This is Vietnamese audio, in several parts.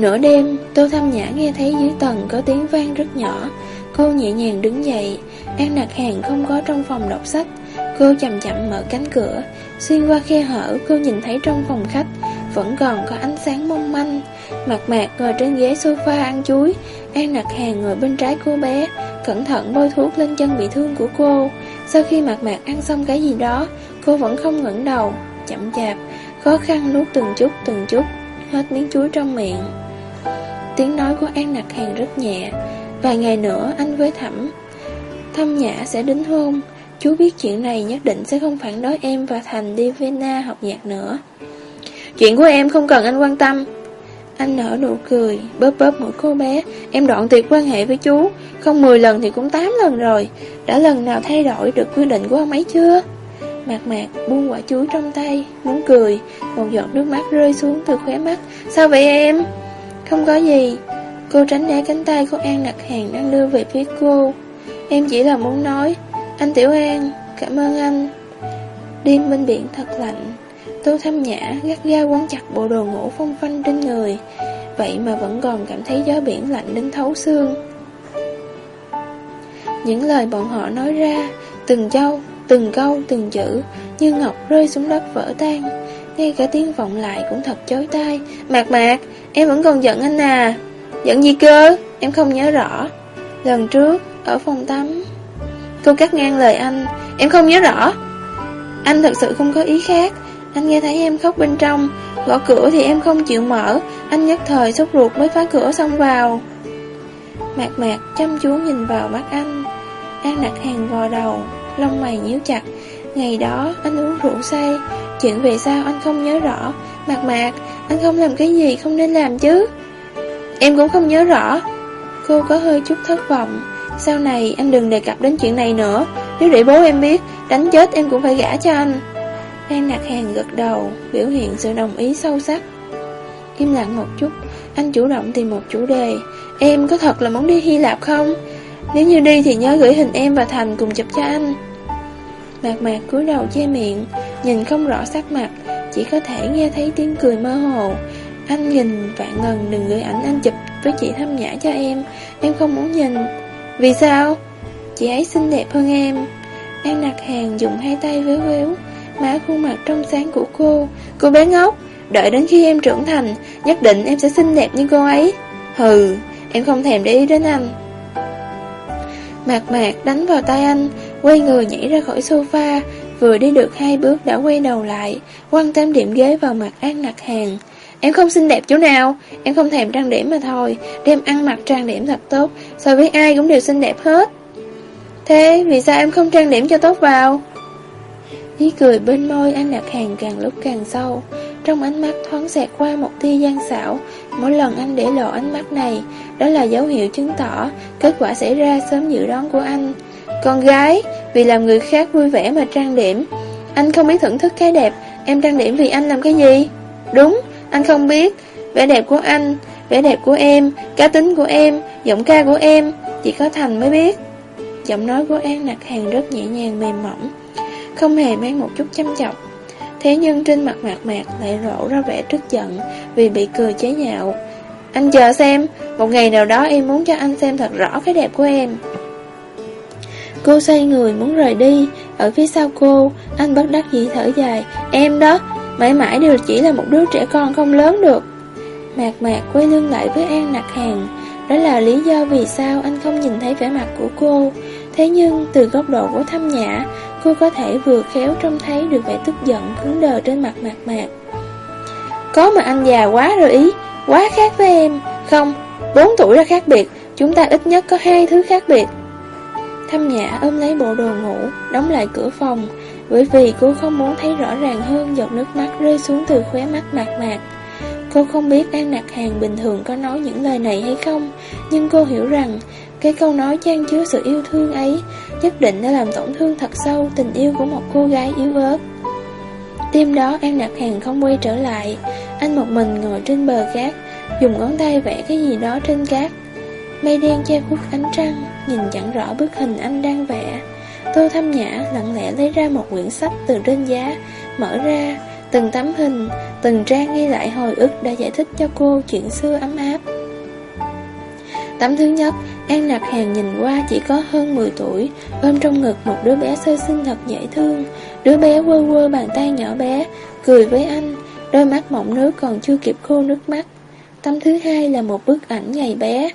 Nửa đêm, Tô Thâm Nhã nghe thấy dưới tầng có tiếng vang rất nhỏ. Cô nhẹ nhàng đứng dậy, An Nặc Hàng không có trong phòng đọc sách. Cô chậm chậm mở cánh cửa, xuyên qua khe hở cô nhìn thấy trong phòng khách vẫn còn có ánh sáng mong manh. Mặt mạc ngồi trên ghế sofa ăn chuối, An Nặc Hàng ngồi bên trái cô bé, cẩn thận bôi thuốc lên chân bị thương của cô. Sau khi mặt mạc ăn xong cái gì đó, cô vẫn không ngẩng đầu, chậm chạp, khó khăn nuốt từng chút từng chút, hết miếng chuối trong miệng. Tiếng nói của An Nặc Hàng rất nhẹ, vài ngày nữa anh với Thẩm Thâm Nhã sẽ đính hôn, chú biết chuyện này nhất định sẽ không phản đối em và Thành đi Vienna học nhạc nữa. Chuyện của em không cần anh quan tâm. Anh nở nụ cười, bóp bóp mũi cô bé, em đoạn tuyệt quan hệ với chú, không 10 lần thì cũng 8 lần rồi, đã lần nào thay đổi được quy định của ông ấy chưa? Mạc mạc buông quả chuối trong tay Muốn cười. Một giọt nước mắt rơi xuống từ khóe mắt. Sao vậy em? Không có gì. Cô tránh né cánh tay của An đặt hàng đang đưa về phía cô. Em chỉ là muốn nói Anh Tiểu An Cảm ơn anh. Đêm bên biển thật lạnh. Tô Thâm Nhã gắt gao quấn chặt bộ đồ ngủ phong phanh trên người Vậy mà vẫn còn cảm thấy gió biển lạnh đến thấu xương. Những lời bọn họ nói ra Từng châu Từng câu, từng chữ Như ngọc rơi xuống đất vỡ tan. Ngay cả tiếng vọng lại cũng thật chói tai. Mạc mạc, em vẫn còn giận anh à. Giận gì cơ, em không nhớ rõ. Lần trước, ở phòng tắm Cô cắt ngang lời anh. Em không nhớ rõ. Anh thật sự không có ý khác. Anh nghe thấy em khóc bên trong. Gõ cửa thì em không chịu mở. Anh nhất thời sốt ruột mới phá cửa xông vào. Mạc mạc chăm chú nhìn vào mắt anh. An đặt hàng vò đầu lông mày nhíu chặt. Ngày đó anh uống rượu say, chuyện về sao anh không nhớ rõ. Mạc mạc, anh không làm cái gì không nên làm chứ. Em cũng không nhớ rõ. Cô có hơi chút thất vọng. Sau này anh đừng đề cập đến chuyện này nữa. Nếu để bố em biết, đánh chết em cũng phải gả cho anh. An nạc hàng gật đầu, biểu hiện sự đồng ý sâu sắc. Im lặng một chút, anh chủ động tìm một chủ đề. Em có thật là muốn đi Hy Lạp không? Nếu như đi thì nhớ gửi hình em và Thành cùng chụp cho anh. Mạc mạc cúi đầu che miệng, Nhìn không rõ sắc mặt, Chỉ có thể nghe thấy tiếng cười mơ hồ. Anh nhìn vạn ngần đừng gửi ảnh, anh chụp Với chị thăm nhã cho em Em không muốn nhìn. Vì sao? Chị ấy xinh đẹp hơn em. An đặt hàng dùng hai tay véo véo Má khuôn mặt trong sáng của cô. Cô bé ngốc, Đợi đến khi em trưởng thành, Nhất định em sẽ xinh đẹp như cô ấy. Hừ, Em không thèm để ý đến anh. Mạc mạc đánh vào tay anh Quay người nhảy ra khỏi sofa, Vừa đi được hai bước đã quay đầu lại Quăng tam điểm ghế vào mặt An Nặc Hàng Em không xinh đẹp chỗ nào? Em không thèm trang điểm mà thôi. Đem ăn mặc trang điểm thật tốt, So với ai cũng đều xinh đẹp hết. Thế vì sao em không trang điểm cho tốt vào? Ý cười bên môi An đặt Hàng càng lúc càng sâu. Trong ánh mắt thoáng xẹt qua một tia gian xảo, Mỗi lần anh để lộ ánh mắt này, Đó là dấu hiệu chứng tỏ Kết quả xảy ra sớm dự đoán của anh con gái, vì làm người khác vui vẻ mà trang điểm. Anh không biết thưởng thức cái đẹp. Em trang điểm vì anh làm cái gì? Đúng, anh không biết. Vẻ đẹp của anh, vẻ đẹp của em Cá tính của em, giọng ca của em Chỉ có Thành mới biết. Giọng nói của An nặc hàng rất nhẹ nhàng mềm mỏng Không hề mang một chút chăm chọc. Thế nhưng trên mặt mạc mạc lại rộ ra vẻ tức giận Vì bị cười chế nhạo. Anh chờ xem Một ngày nào đó em muốn cho anh xem thật rõ cái đẹp của em. Cô xoay người muốn rời đi. Ở phía sau cô Anh bất đắc dĩ thở dài. Em đó Mãi mãi đều chỉ là một đứa trẻ con không lớn được. Mạc mạc quay lưng lại với An nặc hàng Đó là lý do vì sao anh không nhìn thấy vẻ mặt của cô. Thế nhưng từ góc độ của thâm nhã Cô có thể vừa khéo trông thấy được vẻ tức giận cứng đờ trên mặt mạc mạc. Có mà anh già quá rồi ý Quá khác với em. Không, bốn tuổi là khác biệt. Chúng ta ít nhất có hai thứ khác biệt. Thâm nhã ôm lấy bộ đồ ngủ, đóng lại cửa phòng, bởi vì cô không muốn thấy rõ ràng hơn giọt nước mắt rơi xuống từ khóe mắt mạc mạc. Cô không biết An Nặc Hàng bình thường có nói những lời này hay không, nhưng cô hiểu rằng cái câu nói trang chứa sự yêu thương ấy nhất định đã làm tổn thương thật sâu tình yêu của một cô gái yếu ớt. Đêm đó An Nặc Hàng không quay trở lại, anh một mình ngồi trên bờ cát, dùng ngón tay vẽ cái gì đó trên cát. Mây đen che khuất ánh trăng Nhìn chẳng rõ bức hình anh đang vẽ Tô Thâm Nhã lặng lẽ lấy ra một quyển sách từ trên giá Mở ra Từng tấm hình, từng trang ghi lại hồi ức đã giải thích cho cô chuyện xưa ấm áp. Tấm thứ nhất, An Nặc Hàng nhìn qua chỉ có hơn 10 tuổi, ôm trong ngực một đứa bé sơ sinh thật dễ thương. Đứa bé quơ quơ bàn tay nhỏ bé, cười với anh, đôi mắt mọng nước còn chưa kịp khô nước mắt. Tấm thứ hai là một bức ảnh ngày bé.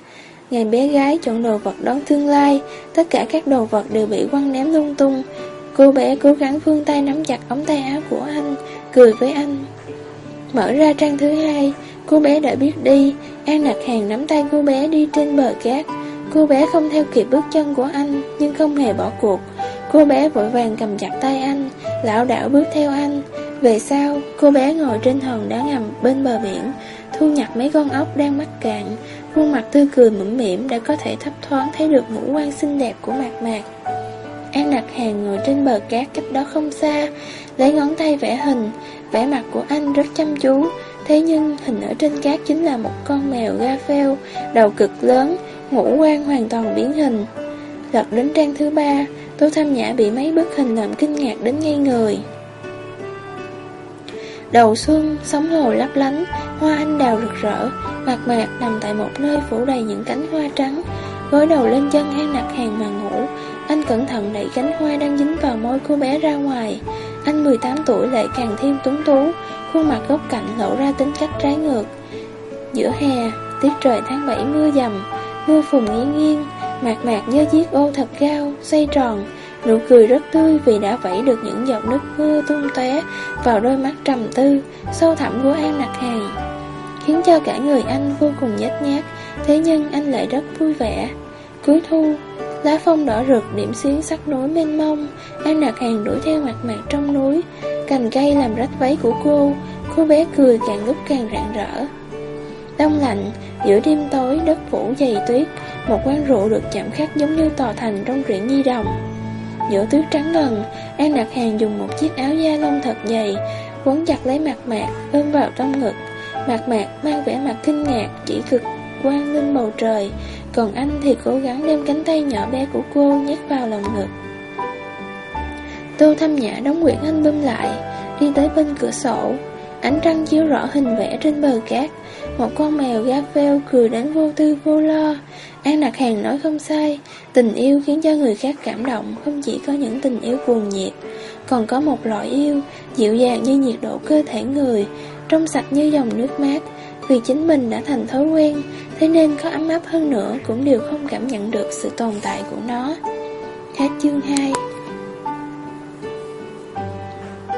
Ngày bé gái chọn đồ vật đón tương lai, tất cả các đồ vật đều bị quăng ném lung tung. Cô bé cố gắng vươn tay nắm chặt ống tay áo của anh, cười với anh. Mở ra trang thứ hai, cô bé đã biết đi, An đặt Hàng nắm tay cô bé đi trên bờ cát. Cô bé không theo kịp bước chân của anh, nhưng không hề bỏ cuộc. Cô bé vội vàng cầm chặt tay anh, lão đảo bước theo anh. Về sau, cô bé ngồi trên hòn đá ngầm bên bờ biển, thu nhặt mấy con ốc đang mắc cạn. Khuôn mặt tươi cười mỉm mỉm đã có thể thấp thoáng thấy được ngũ quan xinh đẹp của mạc mạc. An đặt hàng ngồi trên bờ cát cách đó không xa, lấy ngón tay vẽ hình, vẻ mặt của anh rất chăm chú. Thế nhưng hình ở trên cát chính là một con mèo ga pheo, đầu cực lớn, ngũ quan hoàn toàn biến hình. Lật đến trang thứ ba, Tô Tham Nhã bị mấy bức hình làm kinh ngạc đến ngay người. Đầu xuân, sóng hồ lấp lánh, hoa anh đào rực rỡ, mạc mạc nằm tại một nơi phủ đầy những cánh hoa trắng, gối đầu lên chân hang nặc hàng mà ngủ. Anh cẩn thận đẩy cánh hoa đang dính vào môi cô bé ra ngoài. Anh 18 tuổi lại càng thêm tuấn tú, khuôn mặt góc cạnh lộ ra tính cách trái ngược. Giữa hè, tiết trời tháng 7 mưa dầm, mưa phùn nghiêng nghiêng, mạc mạc như chiếc ô thật cao, xoay tròn, Nụ cười rất tươi vì đã vẫy được những giọt nước mưa tung tóe vào đôi mắt trầm tư, sâu thẳm của An Lạc Hàng, khiến cho cả người anh vô cùng nhếch nhác, thế nhưng anh lại rất vui vẻ. Cuối thu, lá phong đỏ rực điểm xuyến sắc núi mênh mông, An Lạc Hàng đuổi theo mặt mạc trong núi, cành cây làm rách váy của cô, cô bé cười càng lúc càng rạng rỡ. Đông lạnh, giữa đêm tối đất phủ dày tuyết, một quán rượu được chạm khắc giống như tòa thành trong truyện nhi đồng. Giữa tuyết trắng ngần, An đặt Hàng dùng một chiếc áo da lông thật dày, quấn chặt lấy mặt mạc, ôm vào trong ngực. Mặt mạc mang vẻ mặt kinh ngạc, chỉ cực quan lên bầu trời, còn anh thì cố gắng đem cánh tay nhỏ bé của cô nhét vào lòng ngực. Tô Thâm Nhã đóng quyển album lại, đi tới bên cửa sổ. Ánh trăng chiếu rõ hình vẽ trên bờ cát, một con mèo Garfield cười đến vô tư vô lo. An Nặc Hàng nói không sai, tình yêu khiến cho người khác cảm động không chỉ có những tình yêu cuồng nhiệt, còn có một loại yêu dịu dàng như nhiệt độ cơ thể người, trong sạch như dòng nước mát. Vì chính mình đã thành thói quen, thế nên có ấm áp hơn nữa cũng đều không cảm nhận được sự tồn tại của nó. Hết chương 2